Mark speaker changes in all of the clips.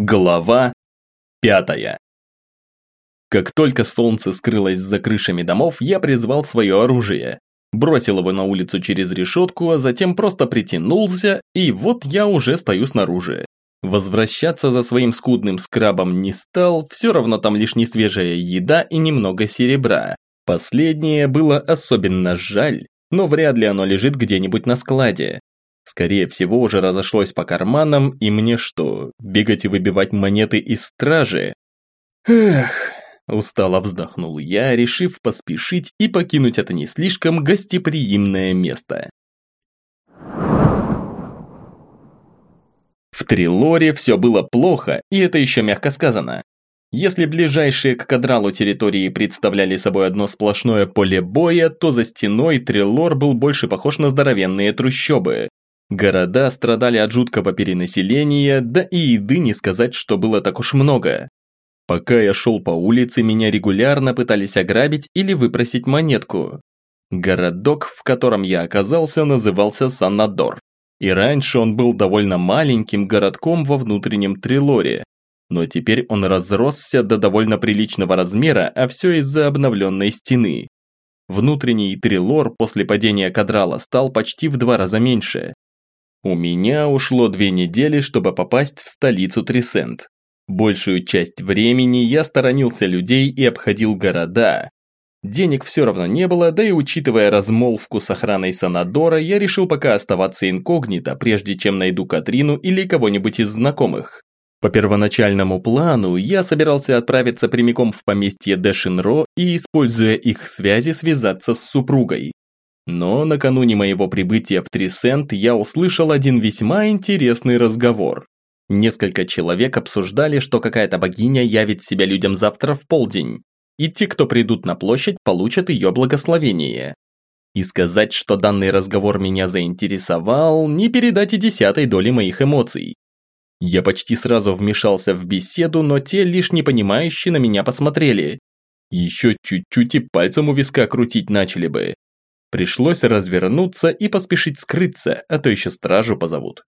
Speaker 1: Глава пятая Как только солнце скрылось за крышами домов, я призвал свое оружие. Бросил его на улицу через решетку, а затем просто притянулся, и вот я уже стою снаружи. Возвращаться за своим скудным скрабом не стал, все равно там лишь несвежая еда и немного серебра. Последнее было особенно жаль, но вряд ли оно лежит где-нибудь на складе. Скорее всего, уже разошлось по карманам, и мне что, бегать и выбивать монеты из стражи? Эх, устало вздохнул я, решив поспешить и покинуть это не слишком гостеприимное место. В Трилоре все было плохо, и это еще мягко сказано. Если ближайшие к кадралу территории представляли собой одно сплошное поле боя, то за стеной Трилор был больше похож на здоровенные трущобы. Города страдали от жуткого перенаселения, да и еды не сказать, что было так уж много. Пока я шел по улице, меня регулярно пытались ограбить или выпросить монетку. Городок, в котором я оказался, назывался Санадор. И раньше он был довольно маленьким городком во внутреннем Трилоре. Но теперь он разросся до довольно приличного размера, а все из-за обновленной стены. Внутренний Трилор после падения Кадрала стал почти в два раза меньше. У меня ушло две недели, чтобы попасть в столицу Трисент. Большую часть времени я сторонился людей и обходил города. Денег все равно не было, да и учитывая размолвку с охраной Санадора, я решил пока оставаться инкогнито, прежде чем найду Катрину или кого-нибудь из знакомых. По первоначальному плану, я собирался отправиться прямиком в поместье Дэшинро и, используя их связи, связаться с супругой. Но накануне моего прибытия в Трисент я услышал один весьма интересный разговор. Несколько человек обсуждали, что какая-то богиня явит себя людям завтра в полдень, и те, кто придут на площадь, получат ее благословение. И сказать, что данный разговор меня заинтересовал, не передать и десятой доли моих эмоций. Я почти сразу вмешался в беседу, но те лишь непонимающе на меня посмотрели. Еще чуть-чуть и пальцем у виска крутить начали бы. Пришлось развернуться и поспешить скрыться, а то еще стражу позовут.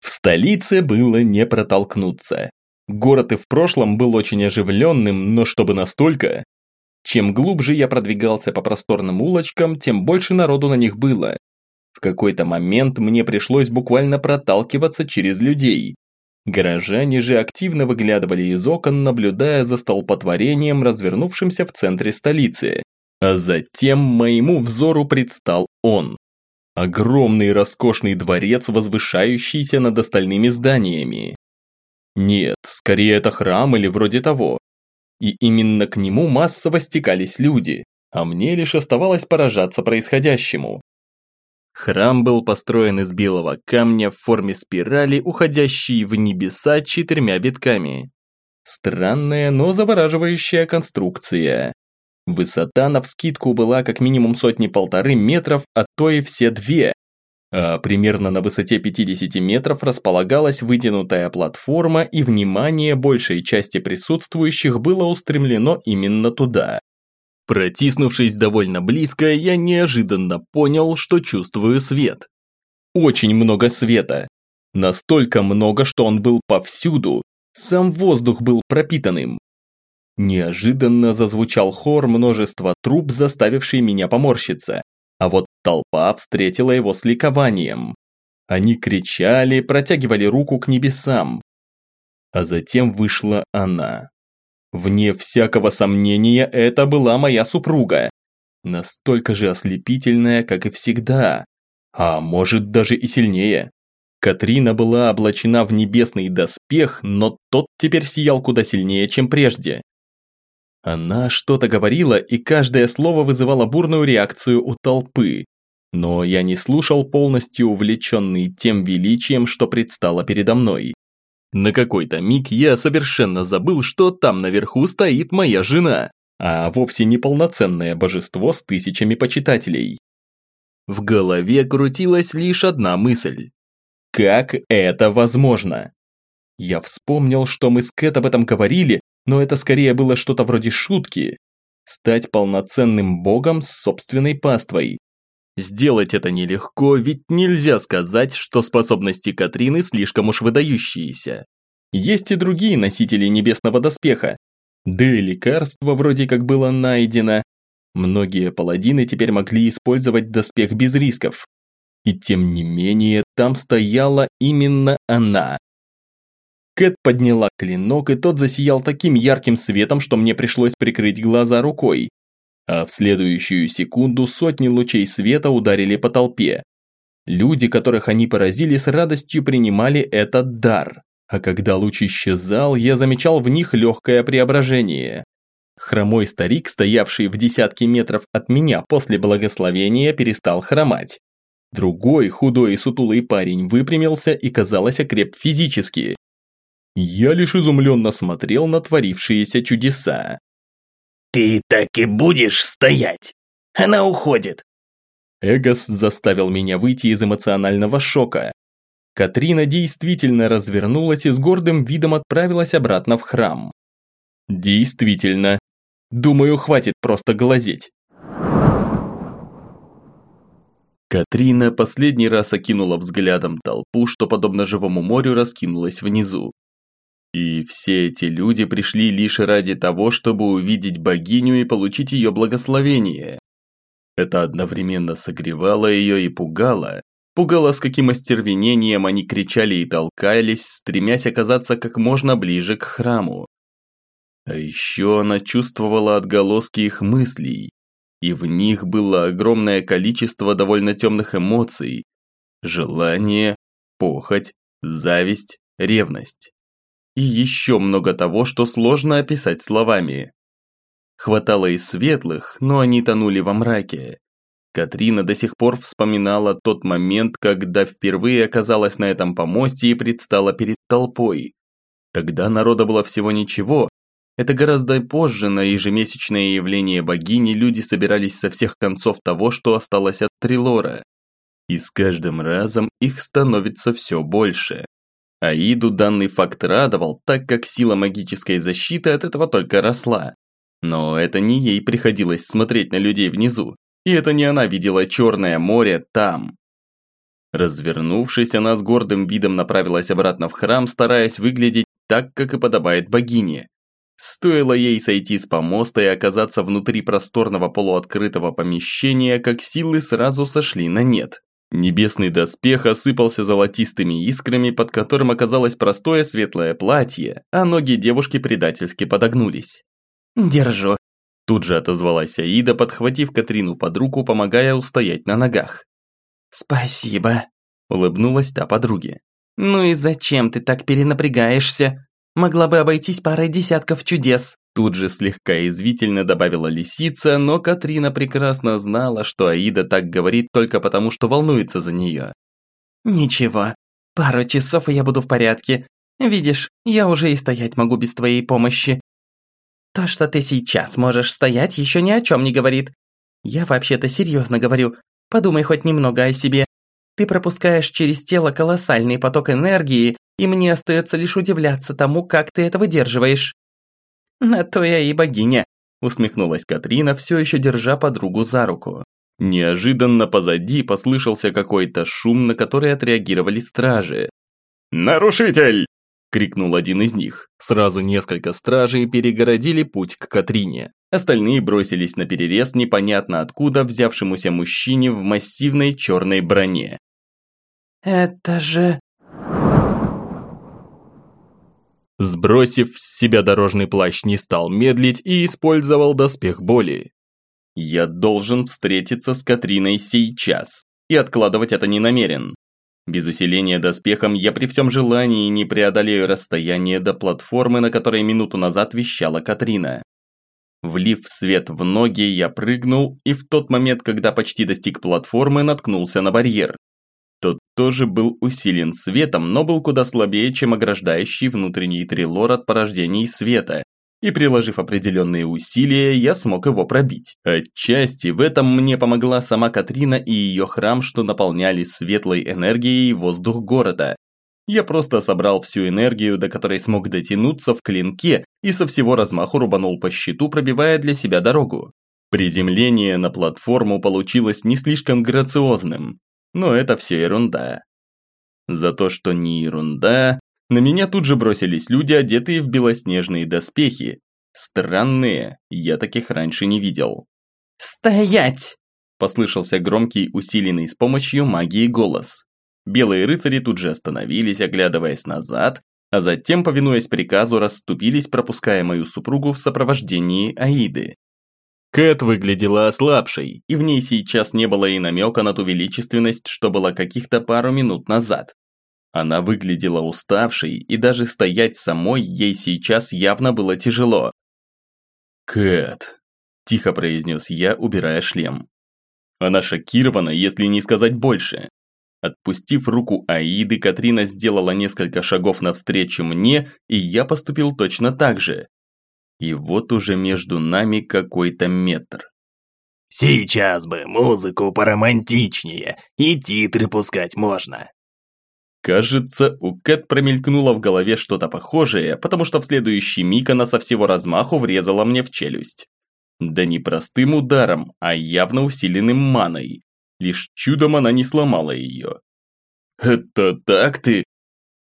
Speaker 1: В столице было не протолкнуться. Город и в прошлом был очень оживленным, но чтобы настолько... Чем глубже я продвигался по просторным улочкам, тем больше народу на них было. В какой-то момент мне пришлось буквально проталкиваться через людей. Горожане же активно выглядывали из окон, наблюдая за столпотворением, развернувшимся в центре столицы. А затем моему взору предстал он. Огромный роскошный дворец, возвышающийся над остальными зданиями. Нет, скорее это храм или вроде того. И именно к нему массово стекались люди, а мне лишь оставалось поражаться происходящему. Храм был построен из белого камня в форме спирали, уходящей в небеса четырьмя витками. Странная, но завораживающая конструкция. Высота навскидку была как минимум сотни-полторы метров, а то и все две. А примерно на высоте 50 метров располагалась вытянутая платформа, и внимание большей части присутствующих было устремлено именно туда. Протиснувшись довольно близко, я неожиданно понял, что чувствую свет. Очень много света. Настолько много, что он был повсюду. Сам воздух был пропитанным. Неожиданно зазвучал хор множества труб, заставивший меня поморщиться. А вот толпа встретила его с ликованием. Они кричали, протягивали руку к небесам. А затем вышла она. Вне всякого сомнения, это была моя супруга. Настолько же ослепительная, как и всегда. А может даже и сильнее. Катрина была облачена в небесный доспех, но тот теперь сиял куда сильнее, чем прежде. Она что-то говорила, и каждое слово вызывало бурную реакцию у толпы. Но я не слушал полностью увлеченный тем величием, что предстало передо мной. На какой-то миг я совершенно забыл, что там наверху стоит моя жена, а вовсе не полноценное божество с тысячами почитателей. В голове крутилась лишь одна мысль. Как это возможно? Я вспомнил, что мы с Кэт об этом говорили, но это скорее было что-то вроде шутки. Стать полноценным богом с собственной паствой. Сделать это нелегко, ведь нельзя сказать, что способности Катрины слишком уж выдающиеся. Есть и другие носители небесного доспеха. Да и лекарство вроде как было найдено. Многие паладины теперь могли использовать доспех без рисков. И тем не менее, там стояла именно она. Кэт подняла клинок, и тот засиял таким ярким светом, что мне пришлось прикрыть глаза рукой а в следующую секунду сотни лучей света ударили по толпе. Люди, которых они поразили, с радостью принимали этот дар, а когда луч исчезал, я замечал в них легкое преображение. Хромой старик, стоявший в десятке метров от меня после благословения, перестал хромать. Другой, худой и сутулый парень выпрямился и, казалось, окреп физически. Я лишь изумленно смотрел на творившиеся чудеса.
Speaker 2: «Ты так и будешь стоять? Она уходит!»
Speaker 1: Эгос заставил меня выйти из эмоционального шока. Катрина действительно развернулась и с гордым видом отправилась обратно в храм. Действительно. Думаю, хватит просто глазеть. Катрина последний раз окинула взглядом толпу, что подобно живому морю раскинулась внизу. И все эти люди пришли лишь ради того, чтобы увидеть богиню и получить ее благословение. Это одновременно согревало ее и пугало. Пугало, с каким остервенением они кричали и толкались, стремясь оказаться как можно ближе к храму. А еще она чувствовала отголоски их мыслей, и в них было огромное количество довольно темных эмоций. Желание, похоть, зависть, ревность и еще много того, что сложно описать словами. Хватало и светлых, но они тонули во мраке. Катрина до сих пор вспоминала тот момент, когда впервые оказалась на этом помосте и предстала перед толпой. Тогда народа было всего ничего. Это гораздо позже на ежемесячное явление богини люди собирались со всех концов того, что осталось от Трилора. И с каждым разом их становится все больше. Аиду данный факт радовал, так как сила магической защиты от этого только росла. Но это не ей приходилось смотреть на людей внизу, и это не она видела Черное море там. Развернувшись, она с гордым видом направилась обратно в храм, стараясь выглядеть так, как и подобает богине. Стоило ей сойти с помоста и оказаться внутри просторного полуоткрытого помещения, как силы сразу сошли на нет. Небесный доспех осыпался золотистыми искрами, под которым оказалось простое светлое платье, а ноги девушки предательски подогнулись.
Speaker 2: «Держу», –
Speaker 1: тут же отозвалась Аида, подхватив Катрину под руку, помогая устоять на ногах.
Speaker 2: «Спасибо», –
Speaker 1: улыбнулась та подруге.
Speaker 2: «Ну и зачем ты так перенапрягаешься? Могла бы обойтись парой десятков чудес».
Speaker 1: Тут же слегка извительно добавила лисица, но Катрина прекрасно знала, что Аида так говорит только потому, что волнуется за нее.
Speaker 2: «Ничего, пару часов и я буду в порядке. Видишь, я уже и стоять могу без твоей помощи. То, что ты сейчас можешь стоять, еще ни о чем не говорит. Я вообще-то серьезно говорю, подумай хоть немного о себе. Ты пропускаешь через тело колоссальный поток энергии, и мне остается лишь удивляться тому, как ты это выдерживаешь.
Speaker 1: «На то я и богиня», – усмехнулась Катрина, все еще держа подругу за руку. Неожиданно позади послышался какой-то шум, на который отреагировали стражи. «Нарушитель!» – крикнул один из них. Сразу несколько стражей перегородили путь к Катрине. Остальные бросились на перерез непонятно откуда взявшемуся мужчине в массивной черной броне.
Speaker 2: «Это же...»
Speaker 1: Сбросив с себя дорожный плащ, не стал медлить и использовал доспех боли. Я должен встретиться с Катриной сейчас, и откладывать это не намерен. Без усиления доспехом я при всем желании не преодолею расстояние до платформы, на которой минуту назад вещала Катрина. Влив свет в ноги, я прыгнул, и в тот момент, когда почти достиг платформы, наткнулся на барьер. Тот тоже был усилен светом, но был куда слабее, чем ограждающий внутренний трилор от порождений света. И приложив определенные усилия, я смог его пробить. Отчасти в этом мне помогла сама Катрина и ее храм, что наполняли светлой энергией воздух города. Я просто собрал всю энергию, до которой смог дотянуться в клинке и со всего размаху рубанул по щиту, пробивая для себя дорогу. Приземление на платформу получилось не слишком грациозным, но это все ерунда. За то, что не ерунда, на меня тут же бросились люди, одетые в белоснежные доспехи. Странные, я таких раньше не видел.
Speaker 2: «Стоять!»
Speaker 1: – послышался громкий, усиленный с помощью магии голос. Белые рыцари тут же остановились, оглядываясь назад, а затем, повинуясь приказу, расступились, пропуская мою супругу в сопровождении Аиды. Кэт выглядела ослабшей, и в ней сейчас не было и намека на ту величественность, что была каких-то пару минут назад. Она выглядела уставшей, и даже стоять самой ей сейчас явно было тяжело. «Кэт», – тихо произнес я, убирая шлем. Она шокирована, если не сказать больше. Отпустив руку Аиды, Катрина сделала несколько шагов навстречу мне, и я поступил точно так же. И вот уже между нами какой-то метр.
Speaker 3: «Сейчас бы музыку поромантичнее, и титры пускать можно»,
Speaker 1: Кажется, у Кэт промелькнуло в голове что-то похожее, потому что в следующий миг она со всего размаху врезала мне в челюсть. Да не простым ударом, а явно усиленным маной. Лишь чудом она не сломала ее. «Это так ты?»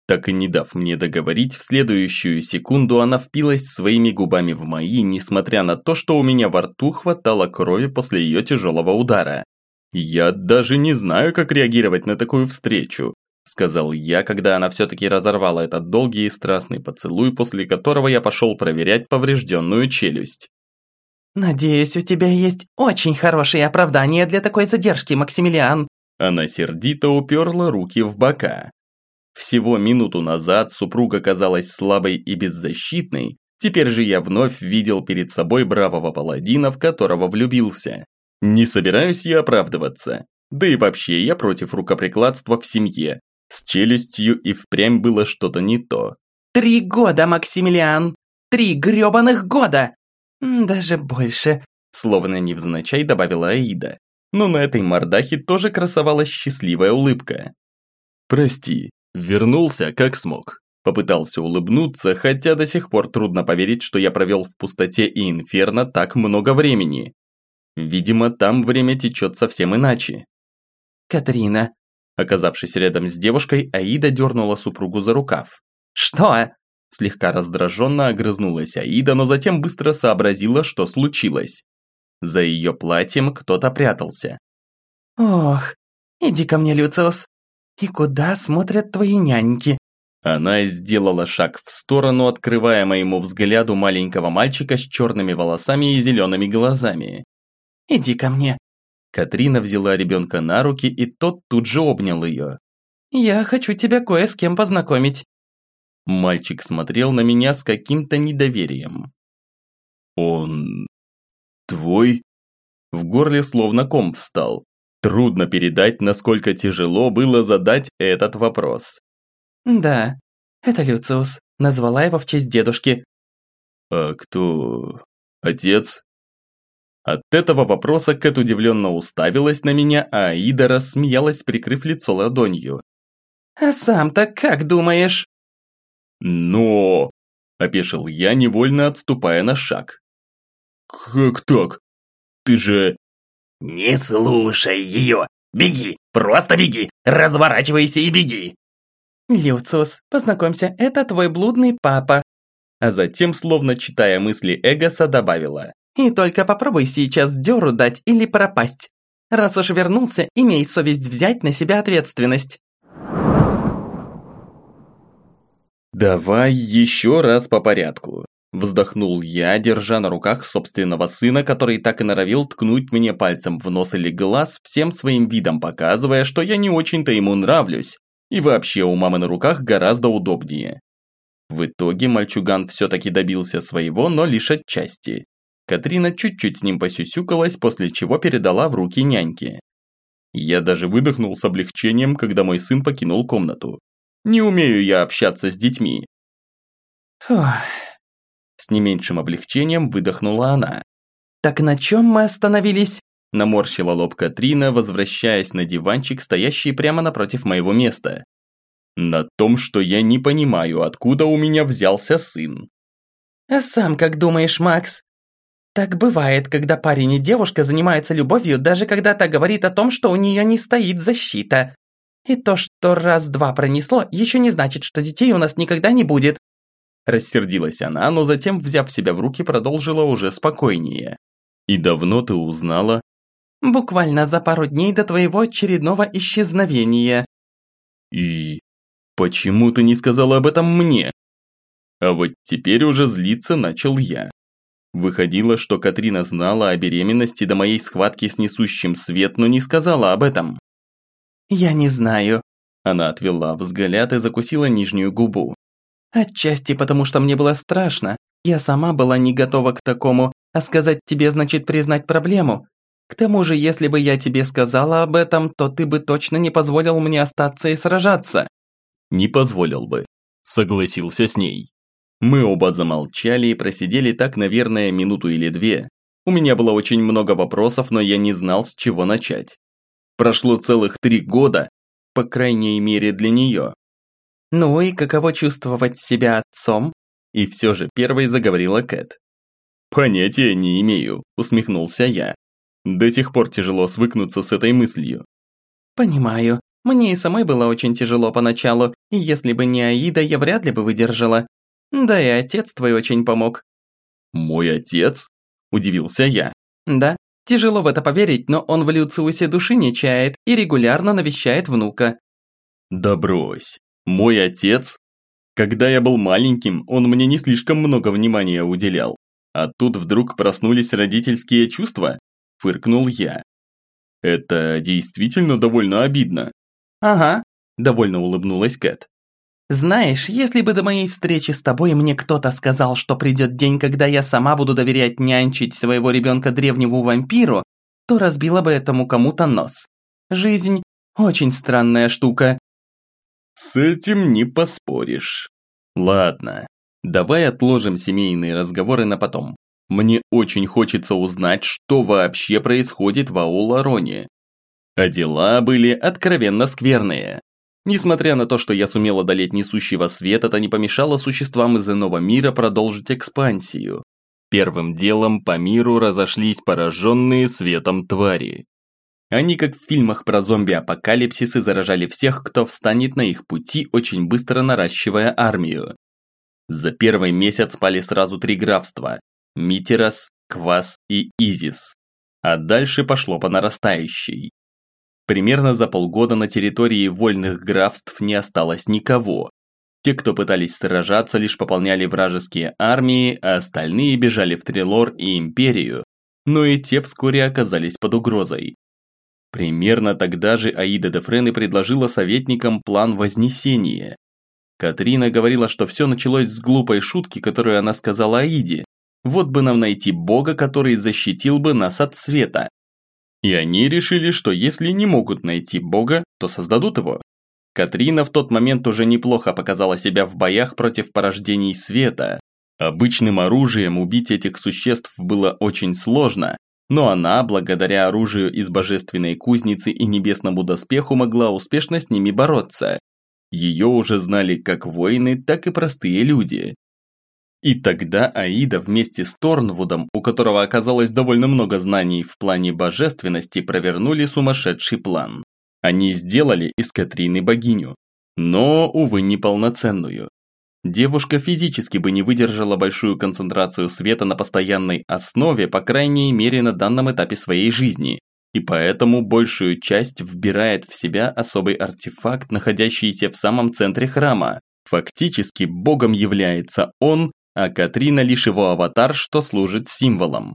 Speaker 1: Так и не дав мне договорить, в следующую секунду она впилась своими губами в мои, несмотря на то, что у меня во рту хватало крови после ее тяжелого удара. Я даже не знаю, как реагировать на такую встречу сказал я, когда она все-таки разорвала этот долгий и страстный поцелуй, после которого я пошел проверять поврежденную челюсть.
Speaker 2: «Надеюсь, у тебя есть очень хорошие оправдания для такой задержки, Максимилиан».
Speaker 1: Она сердито уперла руки в бока. Всего минуту назад супруга казалась слабой и беззащитной, теперь же я вновь видел перед собой бравого паладина, в которого влюбился. Не собираюсь я оправдываться. Да и вообще я против рукоприкладства в семье, с челюстью и впрямь было что-то не то.
Speaker 2: «Три года, Максимилиан! Три грёбаных года! Даже больше!»
Speaker 1: Словно невзначай добавила Аида. Но на этой мордахе тоже красовалась счастливая улыбка. «Прости, вернулся как смог». Попытался улыбнуться, хотя до сих пор трудно поверить, что я провел в пустоте и инферно так много времени. Видимо, там время течет совсем иначе.
Speaker 2: «Катрина,
Speaker 1: Оказавшись рядом с девушкой, Аида дернула супругу за рукав.
Speaker 2: «Что?»
Speaker 1: Слегка раздраженно огрызнулась Аида, но затем быстро сообразила, что случилось. За ее платьем кто-то прятался.
Speaker 2: «Ох, иди ко мне, Люциус. И куда смотрят твои няньки?»
Speaker 1: Она сделала шаг в сторону, открывая моему взгляду маленького мальчика с черными волосами и зелеными глазами.
Speaker 2: «Иди ко мне.
Speaker 1: Катрина взяла ребенка на руки, и тот тут же обнял ее.
Speaker 2: «Я хочу тебя кое с кем познакомить».
Speaker 1: Мальчик смотрел на меня с каким-то недоверием. «Он... твой?» В горле словно ком встал. Трудно передать, насколько тяжело было задать этот вопрос.
Speaker 2: «Да, это Люциус. Назвала его в честь дедушки».
Speaker 1: «А кто... отец?» От этого вопроса Кэт удивленно уставилась на меня, а Аида рассмеялась, прикрыв лицо ладонью.
Speaker 2: «А сам-то как думаешь?»
Speaker 1: «Но...» – опешил я, невольно отступая на шаг. «Как так? Ты же...»
Speaker 3: «Не слушай ее! Беги! Просто беги! Разворачивайся и беги!»
Speaker 2: «Люциус, познакомься, это твой блудный папа!»
Speaker 1: А затем, словно читая мысли Эгоса, добавила.
Speaker 2: И только попробуй сейчас дёру дать или пропасть. Раз уж вернулся, имей совесть взять на себя ответственность.
Speaker 1: «Давай еще раз по порядку», – вздохнул я, держа на руках собственного сына, который так и норовил ткнуть мне пальцем в нос или глаз, всем своим видом показывая, что я не очень-то ему нравлюсь, и вообще у мамы на руках гораздо удобнее. В итоге мальчуган все-таки добился своего, но лишь отчасти. Катрина чуть-чуть с ним посюсюкалась, после чего передала в руки няньки. Я даже выдохнул с облегчением, когда мой сын покинул комнату. Не умею я общаться с детьми.
Speaker 2: Фух.
Speaker 1: С не меньшим облегчением выдохнула она.
Speaker 2: «Так на чем мы остановились?»
Speaker 1: Наморщила лоб Катрина, возвращаясь на диванчик, стоящий прямо напротив моего места. На том, что я не понимаю, откуда у меня взялся сын.
Speaker 2: «А сам как думаешь, Макс?» Так бывает, когда парень и девушка занимаются любовью, даже когда та говорит о том, что у нее не стоит защита. И то, что раз-два пронесло, еще не значит, что детей у нас никогда не будет.
Speaker 1: Рассердилась она, но затем, взяв себя в руки, продолжила уже спокойнее. «И давно ты узнала?»
Speaker 2: «Буквально за пару дней до твоего очередного исчезновения».
Speaker 1: «И почему ты не сказала об этом мне?» А вот теперь уже злиться начал я. Выходило, что Катрина знала о беременности до моей схватки с несущим свет, но не сказала об этом.
Speaker 2: «Я не знаю».
Speaker 1: Она отвела взгляд и закусила нижнюю губу.
Speaker 2: «Отчасти потому, что мне было страшно. Я сама была не готова к такому, а сказать тебе значит признать проблему. К тому же, если бы я тебе сказала об этом, то ты бы точно не позволил мне остаться и сражаться».
Speaker 1: «Не позволил бы», согласился с ней. Мы оба замолчали и просидели так, наверное, минуту или две. У меня было очень много вопросов, но я не знал, с чего начать. Прошло целых три года, по крайней мере для нее.
Speaker 2: «Ну и каково чувствовать себя отцом?»
Speaker 1: И все же первой заговорила Кэт. «Понятия не имею», – усмехнулся я. До сих пор тяжело свыкнуться с этой мыслью.
Speaker 2: «Понимаю. Мне и самой было очень тяжело поначалу, и если бы не Аида, я вряд ли бы выдержала. Да и отец твой очень помог».
Speaker 1: «Мой отец?» – удивился я.
Speaker 2: «Да, тяжело в это поверить, но он в Люциусе души не чает и регулярно навещает внука».
Speaker 1: «Да брось. Мой отец? Когда я был маленьким, он мне не слишком много внимания уделял. А тут вдруг проснулись родительские чувства?» – фыркнул я. «Это действительно довольно обидно».
Speaker 2: «Ага», –
Speaker 1: довольно улыбнулась Кэт.
Speaker 2: Знаешь, если бы до моей встречи с тобой мне кто-то сказал, что придет день, когда я сама буду доверять нянчить своего ребенка древнему вампиру, то разбила бы этому кому-то нос. Жизнь – очень странная штука.
Speaker 1: С этим не поспоришь. Ладно, давай отложим семейные разговоры на потом. Мне очень хочется узнать, что вообще происходит в Аулароне. А дела были откровенно скверные. Несмотря на то, что я сумел одолеть несущего свет, это не помешало существам из иного мира продолжить экспансию. Первым делом по миру разошлись пораженные светом твари. Они, как в фильмах про зомби-апокалипсисы, заражали всех, кто встанет на их пути, очень быстро наращивая армию. За первый месяц спали сразу три графства – Митерас, Квас и Изис. А дальше пошло по нарастающей. Примерно за полгода на территории вольных графств не осталось никого. Те, кто пытались сражаться, лишь пополняли вражеские армии, а остальные бежали в Трилор и Империю, но и те вскоре оказались под угрозой. Примерно тогда же Аида де Френ предложила советникам план Вознесения. Катрина говорила, что все началось с глупой шутки, которую она сказала Аиде. Вот бы нам найти бога, который защитил бы нас от света. И они решили, что если не могут найти бога, то создадут его. Катрина в тот момент уже неплохо показала себя в боях против порождений света. Обычным оружием убить этих существ было очень сложно, но она, благодаря оружию из божественной кузницы и небесному доспеху, могла успешно с ними бороться. Ее уже знали как воины, так и простые люди. И тогда Аида вместе с Торнвудом, у которого оказалось довольно много знаний в плане божественности, провернули сумасшедший план. Они сделали из Катрины богиню, но, увы, неполноценную. Девушка физически бы не выдержала большую концентрацию света на постоянной основе, по крайней мере на данном этапе своей жизни, и поэтому большую часть вбирает в себя особый артефакт, находящийся в самом центре храма. Фактически богом является он, а Катрина лишь его аватар, что служит символом.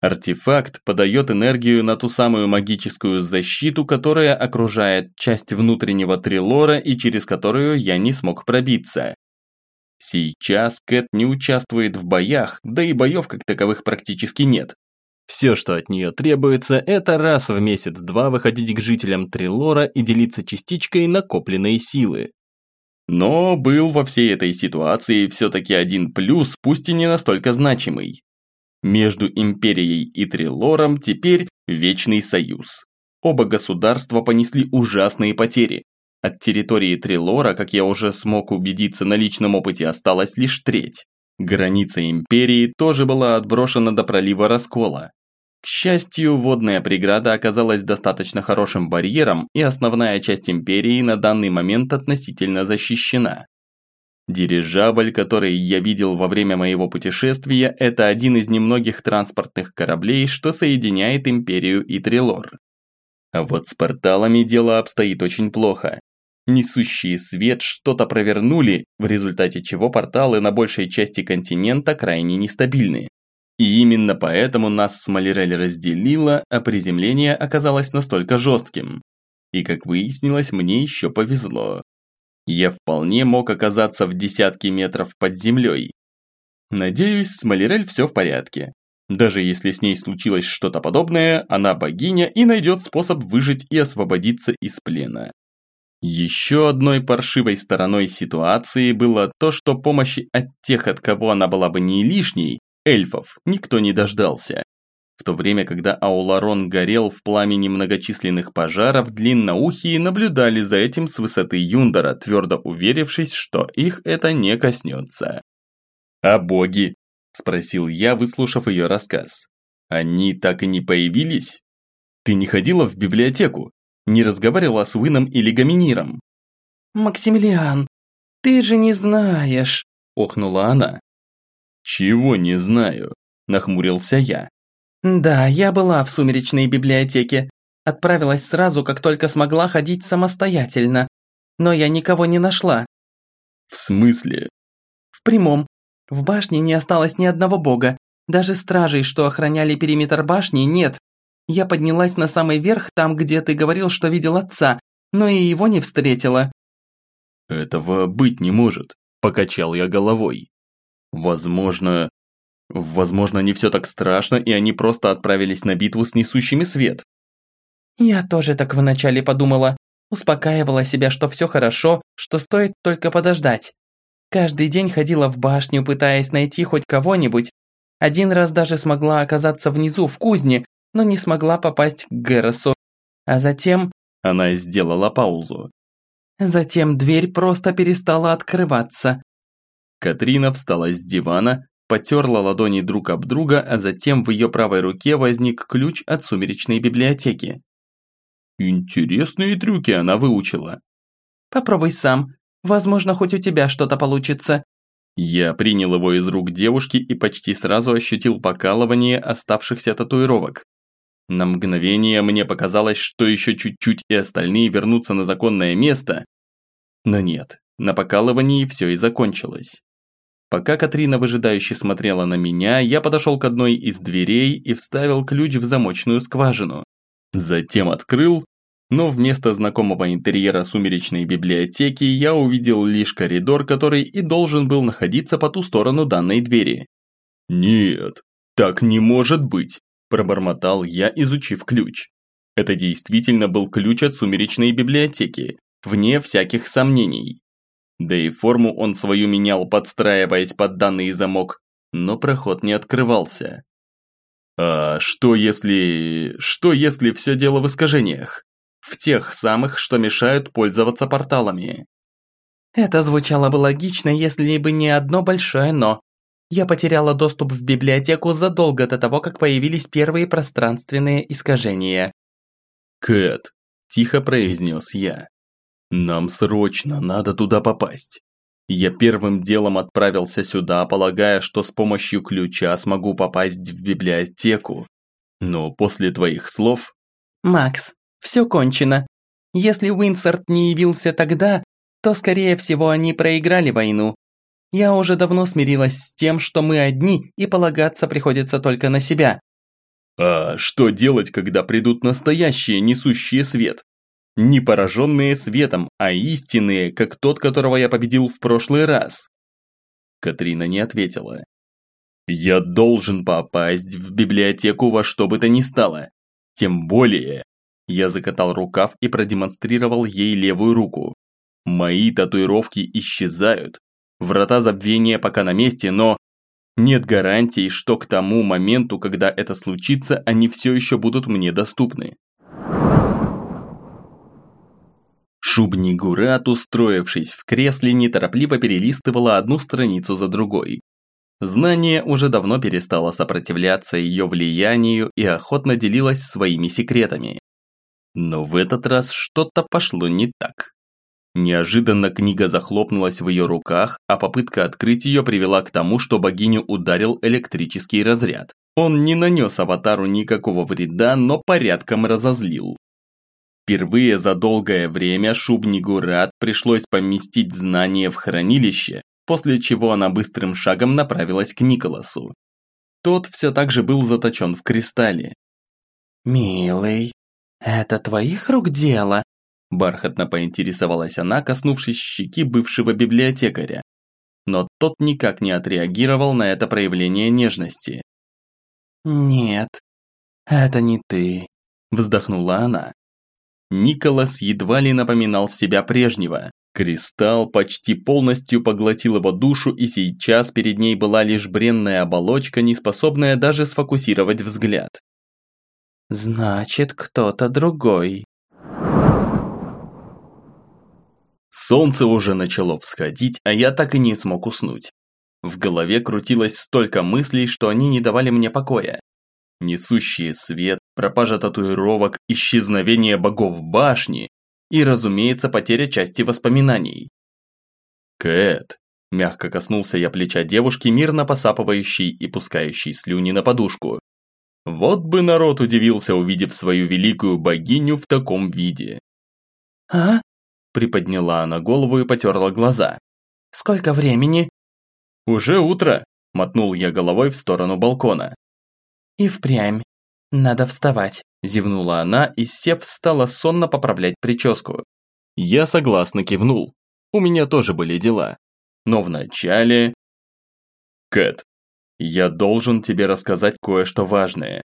Speaker 1: Артефакт подает энергию на ту самую магическую защиту, которая окружает часть внутреннего трилора и через которую я не смог пробиться. Сейчас Кэт не участвует в боях, да и боев как таковых практически нет. Все, что от нее требуется, это раз в месяц-два выходить к жителям Трилора и делиться частичкой накопленной силы. Но был во всей этой ситуации все-таки один плюс, пусть и не настолько значимый. Между Империей и Трилором теперь Вечный Союз. Оба государства понесли ужасные потери. От территории Трилора, как я уже смог убедиться на личном опыте, осталась лишь треть. Граница Империи тоже была отброшена до пролива Раскола. К счастью, водная преграда оказалась достаточно хорошим барьером, и основная часть Империи на данный момент относительно защищена. Дирижабль, который я видел во время моего путешествия, это один из немногих транспортных кораблей, что соединяет Империю и Трилор. А вот с порталами дело обстоит очень плохо. Несущие свет что-то провернули, в результате чего порталы на большей части континента крайне нестабильны. И именно поэтому нас с Малирель разделило, а приземление оказалось настолько жестким. И как выяснилось, мне еще повезло. Я вполне мог оказаться в десятке метров под землей. Надеюсь, с Малирель все в порядке. Даже если с ней случилось что-то подобное, она богиня и найдет способ выжить и освободиться из плена. Еще одной паршивой стороной ситуации было то, что помощи от тех, от кого она была бы не лишней, эльфов, никто не дождался. В то время, когда Ауларон горел в пламени многочисленных пожаров, длинноухие наблюдали за этим с высоты Юндора, твердо уверившись, что их это не коснется. «А боги?» – спросил я, выслушав ее рассказ. «Они так и не появились? Ты не ходила в библиотеку? Не разговаривала с Уином или Гаминиром?»
Speaker 2: «Максимилиан, ты же не знаешь!» – охнула она.
Speaker 1: «Чего не знаю?» – нахмурился я.
Speaker 2: «Да, я была в сумеречной библиотеке. Отправилась сразу, как только смогла ходить самостоятельно. Но я никого не нашла».
Speaker 1: «В смысле?»
Speaker 2: «В прямом. В башне не осталось ни одного бога. Даже стражей, что охраняли периметр башни, нет. Я поднялась на самый верх, там, где ты говорил, что видел отца, но и его не встретила».
Speaker 1: «Этого быть не может», – покачал я головой. «Возможно, Возможно, не все так страшно, и они просто отправились на битву с несущими свет.
Speaker 2: Я тоже так вначале подумала. Успокаивала себя, что все хорошо, что стоит только подождать. Каждый день ходила в башню, пытаясь найти хоть кого-нибудь. Один раз даже смогла оказаться внизу, в кузне, но не смогла попасть к Геросу. А затем...
Speaker 1: Она сделала паузу.
Speaker 2: Затем дверь просто перестала открываться.
Speaker 1: Катрина встала с дивана, потерла ладони друг об друга, а затем в ее правой руке возник ключ от сумеречной библиотеки. Интересные трюки она выучила.
Speaker 2: Попробуй сам. Возможно, хоть у тебя что-то получится.
Speaker 1: Я принял его из рук девушки и почти сразу ощутил покалывание оставшихся татуировок. На мгновение мне показалось, что еще чуть-чуть и остальные вернутся на законное место. Но нет, на покалывании все и закончилось. Пока Катрина выжидающе смотрела на меня, я подошел к одной из дверей и вставил ключ в замочную скважину. Затем открыл, но вместо знакомого интерьера сумеречной библиотеки я увидел лишь коридор, который и должен был находиться по ту сторону данной двери. «Нет, так не может быть», – пробормотал я, изучив ключ. Это действительно был ключ от сумеречной библиотеки, вне всяких сомнений. Да и форму он свою менял, подстраиваясь под данный замок, но проход не открывался. А что если... что если все дело в искажениях? В тех самых, что мешают пользоваться порталами.
Speaker 2: Это звучало бы логично, если бы не одно большое «но». Я потеряла доступ в библиотеку задолго до того, как появились первые пространственные искажения.
Speaker 1: «Кэт», – тихо произнес я. Нам срочно надо туда попасть. Я первым делом отправился сюда, полагая, что с помощью ключа смогу попасть в библиотеку. Но после твоих слов...
Speaker 2: Макс, все кончено. Если Уинсорт не явился тогда, то, скорее всего, они проиграли войну. Я уже давно смирилась с тем, что мы одни, и полагаться приходится только на себя.
Speaker 1: А что делать, когда придут настоящие, несущие свет? Не пораженные светом, а истинные, как тот, которого я победил в прошлый раз. Катрина не ответила. Я должен попасть в библиотеку во что бы то ни стало. Тем более, я закатал рукав и продемонстрировал ей левую руку. Мои татуировки исчезают. Врата забвения пока на месте, но нет гарантий, что к тому моменту, когда это случится, они все еще будут мне доступны. Шубнигурат, устроившись в кресле, неторопливо перелистывала одну страницу за другой. Знание уже давно перестало сопротивляться ее влиянию и охотно делилось своими секретами. Но в этот раз что-то пошло не так. Неожиданно книга захлопнулась в ее руках, а попытка открыть ее привела к тому, что богиню ударил электрический разряд. Он не нанес аватару никакого вреда, но порядком разозлил. Впервые за долгое время Шубнигу Рад пришлось поместить знание в хранилище, после чего она быстрым шагом направилась к Николасу. Тот все так же был заточен в кристалле.
Speaker 2: «Милый, это твоих рук дело?»
Speaker 1: Бархатно поинтересовалась она, коснувшись щеки бывшего библиотекаря. Но тот никак не отреагировал на это проявление нежности.
Speaker 2: «Нет, это не ты», – вздохнула она.
Speaker 1: Николас едва ли напоминал себя прежнего. Кристалл почти полностью поглотил его душу, и сейчас перед ней была лишь бренная оболочка, не способная даже сфокусировать взгляд.
Speaker 2: «Значит, кто-то другой»,
Speaker 1: Солнце уже начало всходить, а я так и не смог уснуть. В голове крутилось столько мыслей, что они не давали мне покоя. Несущие свет, пропажа татуировок, исчезновение богов башни и, разумеется, потеря части воспоминаний. Кэт, мягко коснулся я плеча девушки, мирно посапывающей и пускающей слюни на подушку. Вот бы народ удивился, увидев свою великую богиню в таком виде.
Speaker 2: «А?»
Speaker 1: Приподняла она голову и потерла глаза.
Speaker 2: «Сколько времени?»
Speaker 1: «Уже утро», – мотнул я головой в сторону балкона.
Speaker 2: «И впрямь. Надо вставать», – зевнула она и, сев, стала сонно поправлять прическу.
Speaker 1: Я согласно кивнул. У меня тоже были дела. Но вначале... Кэт, я должен тебе рассказать кое-что важное.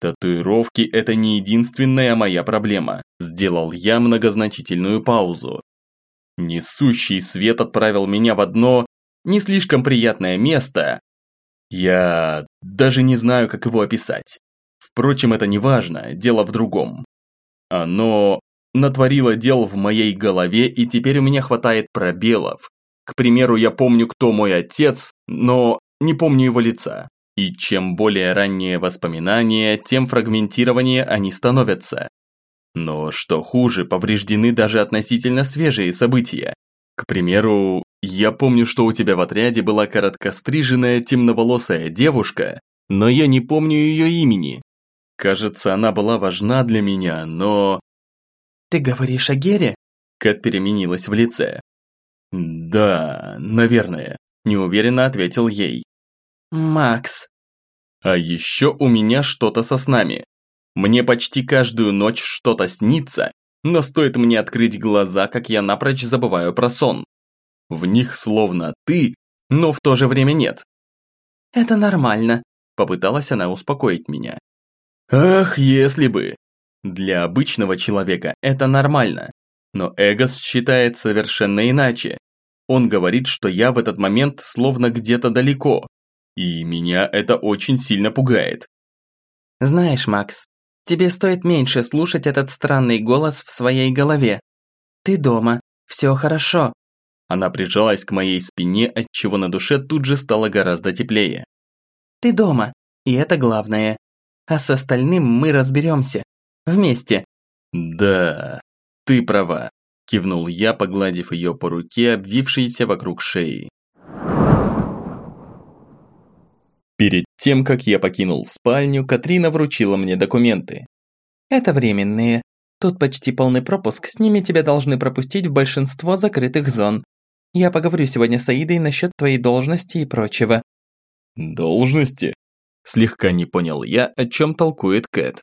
Speaker 1: Татуировки – это не единственная моя проблема. Сделал я многозначительную паузу. Несущий свет отправил меня в одно не слишком приятное место. Я даже не знаю, как его описать. Впрочем, это не важно, дело в другом. Оно натворило дел в моей голове, и теперь у меня хватает пробелов. К примеру, я помню, кто мой отец, но не помню его лица. И чем более ранние воспоминания, тем фрагментированнее они становятся. Но что хуже, повреждены даже относительно свежие события. К примеру, я помню, что у тебя в отряде была короткостриженная темноволосая девушка, но я не помню ее имени. Кажется, она была важна для меня, но...
Speaker 2: «Ты говоришь о Гере?»
Speaker 1: Кэт переменилась в лице. «Да, наверное», – неуверенно ответил ей.
Speaker 2: «Макс».
Speaker 1: А еще у меня что-то со снами. Мне почти каждую ночь что-то снится, но стоит мне открыть глаза, как я напрочь забываю про сон. В них словно ты, но в то же время нет.
Speaker 2: «Это нормально», –
Speaker 1: попыталась она успокоить меня. Ах, если бы. Для обычного человека это нормально. Но Эгос считает совершенно иначе. Он говорит, что я в этот момент словно где-то далеко, и меня это очень сильно пугает.
Speaker 2: Знаешь, Макс, тебе стоит меньше слушать этот странный голос в своей голове. Ты дома, все хорошо.
Speaker 1: Она прижалась к моей спине, отчего на душе тут же стало гораздо теплее.
Speaker 2: Ты дома, и это главное. А с остальным мы разберемся. Вместе.
Speaker 1: Да, ты права, кивнул я, погладив ее по руке, обвившейся вокруг шеи. Перед тем, как я покинул спальню, Катрина вручила мне документы.
Speaker 2: «Это временные. Тут почти полный пропуск, с ними тебя должны пропустить в большинство закрытых зон. Я поговорю сегодня с Аидой насчет твоей должности и прочего».
Speaker 1: «Должности?» Слегка не понял я, о чем толкует Кэт.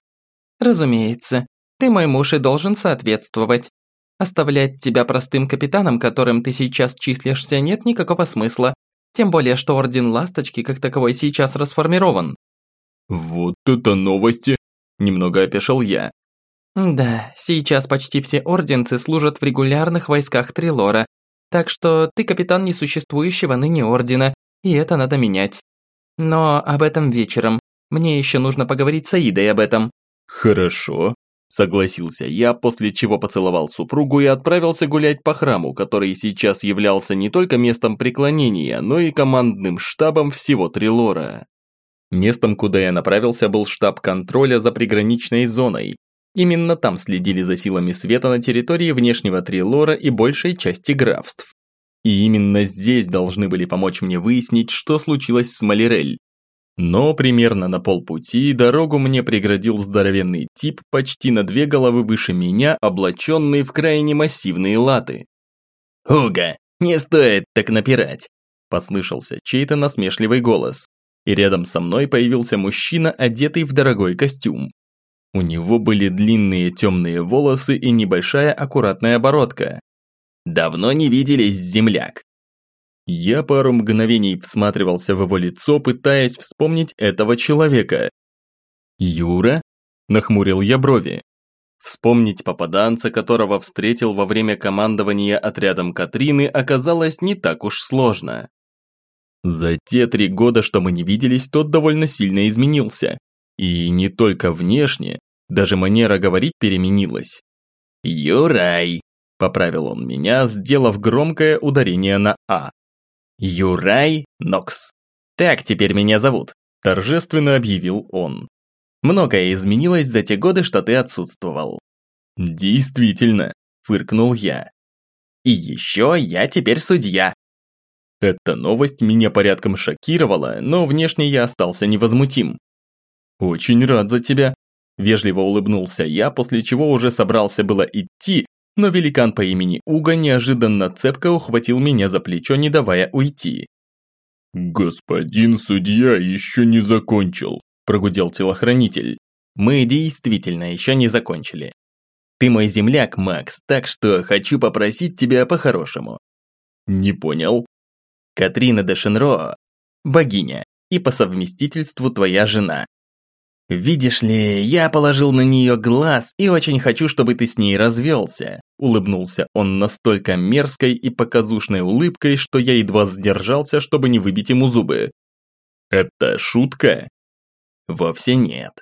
Speaker 2: «Разумеется. Ты мой муж и должен соответствовать. Оставлять тебя простым капитаном, которым ты сейчас числишься, нет никакого смысла. Тем более, что Орден Ласточки как таковой сейчас расформирован.
Speaker 1: Вот это новости! Немного опешил я.
Speaker 2: Да, сейчас почти все орденцы служат в регулярных войсках Трилора, так что ты капитан несуществующего ныне Ордена, и это надо менять. Но об этом вечером. Мне еще нужно поговорить с Аидой об этом.
Speaker 1: Хорошо. Согласился я, после чего поцеловал супругу и отправился гулять по храму, который сейчас являлся не только местом преклонения, но и командным штабом всего Трилора. Местом, куда я направился, был штаб контроля за приграничной зоной. Именно там следили за силами света на территории внешнего Трилора и большей части графств. И именно здесь должны были помочь мне выяснить, что случилось с Малирель. Но примерно на полпути дорогу мне преградил здоровенный тип почти на две головы выше меня, облаченный в крайне массивные латы.
Speaker 3: «Уга, не стоит так напирать!»
Speaker 1: Послышался чей-то насмешливый голос. И рядом со мной появился мужчина, одетый в дорогой костюм. У него были длинные темные волосы и небольшая аккуратная бородка.
Speaker 3: «Давно не виделись, земляк!»
Speaker 1: Я пару мгновений всматривался в его лицо, пытаясь вспомнить этого человека. «Юра?» – нахмурил я брови. Вспомнить попаданца, которого встретил во время командования отрядом Катрины, оказалось не так уж сложно. За те три года, что мы не виделись, тот довольно сильно изменился. И не только внешне, даже манера говорить переменилась.
Speaker 3: «Юрай», – поправил он меня, сделав громкое ударение на «а». Юрай Нокс. Так теперь меня зовут, торжественно объявил он. Многое изменилось за те годы, что ты отсутствовал.
Speaker 1: Действительно, фыркнул я.
Speaker 3: И еще я теперь судья.
Speaker 1: Эта новость меня порядком шокировала, но внешне я остался невозмутим. Очень рад за тебя. Вежливо улыбнулся я, после чего уже собрался было идти, но великан по имени Уга неожиданно цепко ухватил меня за плечо, не давая уйти.
Speaker 4: «Господин судья еще не закончил», – прогудел телохранитель.
Speaker 3: «Мы действительно еще не закончили. Ты мой земляк, Макс, так что хочу попросить тебя по-хорошему».
Speaker 1: «Не понял».
Speaker 3: «Катрина де Шенро – богиня, и по совместительству твоя жена. «Видишь ли, я положил на нее глаз и очень хочу, чтобы ты с ней развелся», улыбнулся он настолько мерзкой и показушной улыбкой, что я едва сдержался, чтобы не выбить ему зубы.
Speaker 1: «Это шутка?»
Speaker 3: «Вовсе нет.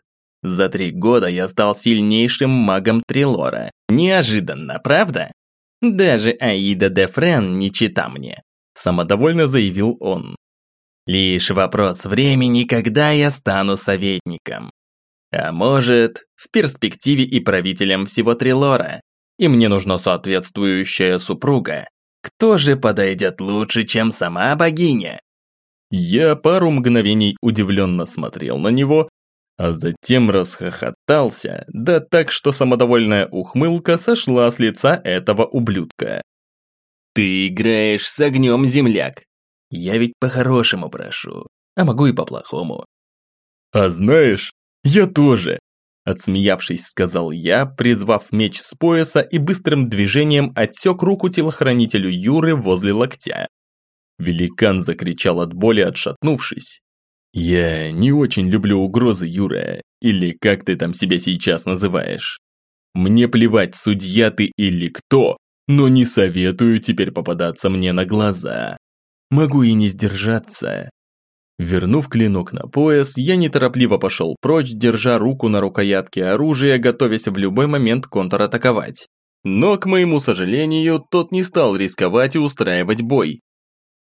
Speaker 3: За три года я стал сильнейшим магом Трилора. Неожиданно, правда? Даже Аида де Френ не чита мне», самодовольно заявил он. Лишь вопрос времени, когда я стану советником. А может, в перспективе и правителем всего Трилора. И мне нужна соответствующая супруга. Кто же подойдет лучше, чем сама богиня?
Speaker 1: Я пару мгновений удивленно смотрел на него, а затем расхохотался, да так, что самодовольная ухмылка сошла с лица этого ублюдка.
Speaker 3: «Ты играешь с огнем, земляк. Я ведь по-хорошему прошу, а могу и по-плохому.
Speaker 1: А знаешь, я тоже. Отсмеявшись, сказал я, призвав меч с пояса и быстрым движением отсек руку телохранителю Юры возле локтя. Великан закричал от боли, отшатнувшись. «Я не очень люблю угрозы, Юра, или как ты там себя сейчас называешь. Мне плевать, судья ты или кто, но не советую теперь попадаться мне на глаза. Могу и не сдержаться. Вернув клинок на пояс, я неторопливо пошел прочь, держа руку на рукоятке оружия, готовясь в любой момент контратаковать. Но, к моему сожалению, тот не стал рисковать и устраивать бой.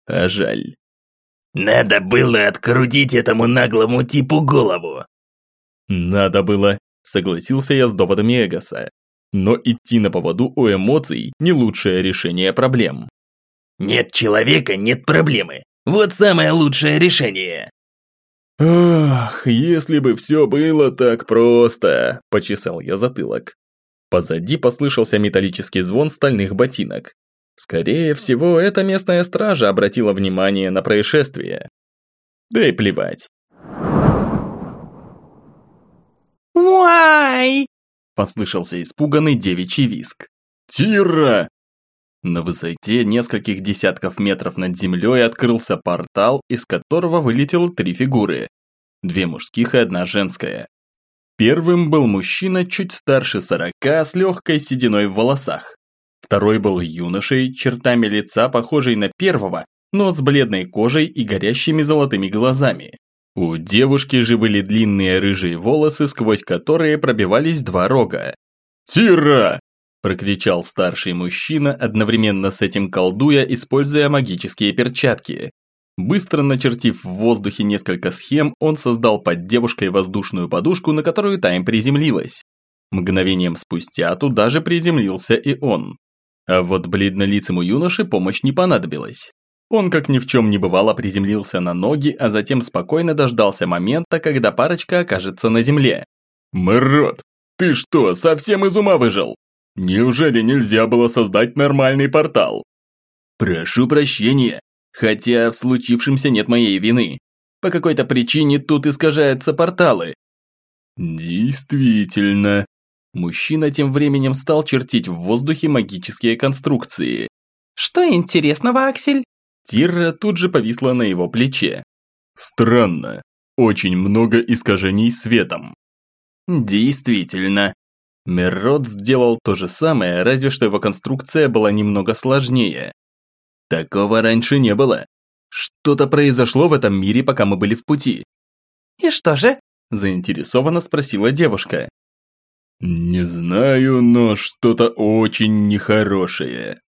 Speaker 1: А жаль.
Speaker 3: «Надо было открутить этому наглому типу голову!»
Speaker 1: «Надо было», согласился я с доводами Эгоса. Но идти на поводу у эмоций – не лучшее решение проблем.
Speaker 3: Нет человека, нет проблемы. Вот самое лучшее решение.
Speaker 1: Ах, если бы все было так просто, почесал я затылок. Позади послышался металлический звон стальных ботинок. Скорее всего, эта местная стража обратила внимание на происшествие. Да и плевать.
Speaker 2: «Уай!»
Speaker 1: – послышался испуганный девичий виск. «Тира!» На высоте нескольких десятков метров над землей открылся портал, из которого вылетело три фигуры. Две мужских и одна женская. Первым был мужчина чуть старше сорока с легкой сединой в волосах. Второй был юношей, чертами лица похожий на первого, но с бледной кожей и горящими золотыми глазами. У девушки же были длинные рыжие волосы, сквозь которые пробивались два рога. «Тира!» – прокричал старший мужчина, одновременно с этим колдуя, используя магические перчатки. Быстро начертив в воздухе несколько схем, он создал под девушкой воздушную подушку, на которую та им приземлилась. Мгновением спустя туда же приземлился и он. А вот бледнолицему юноше помощь не понадобилась. Он, как ни в чем не бывало, приземлился на ноги, а затем спокойно дождался момента, когда парочка окажется на земле. «Мэрот, ты что, совсем из ума выжил? Неужели нельзя было создать нормальный портал?»
Speaker 3: «Прошу прощения, хотя в случившемся нет моей вины. По какой-то причине тут искажаются порталы».
Speaker 1: «Действительно». Мужчина тем временем стал чертить в воздухе магические конструкции.
Speaker 2: «Что интересного, Аксель?»
Speaker 1: Тирра тут же повисла на его плече. Странно. Очень много искажений светом.
Speaker 3: Действительно. Меррод сделал то же самое, разве что его конструкция была немного сложнее. Такого раньше не было. Что-то произошло в этом мире, пока мы были в пути.
Speaker 2: «И что же?»
Speaker 1: – заинтересованно спросила девушка. «Не знаю, но что-то очень нехорошее»,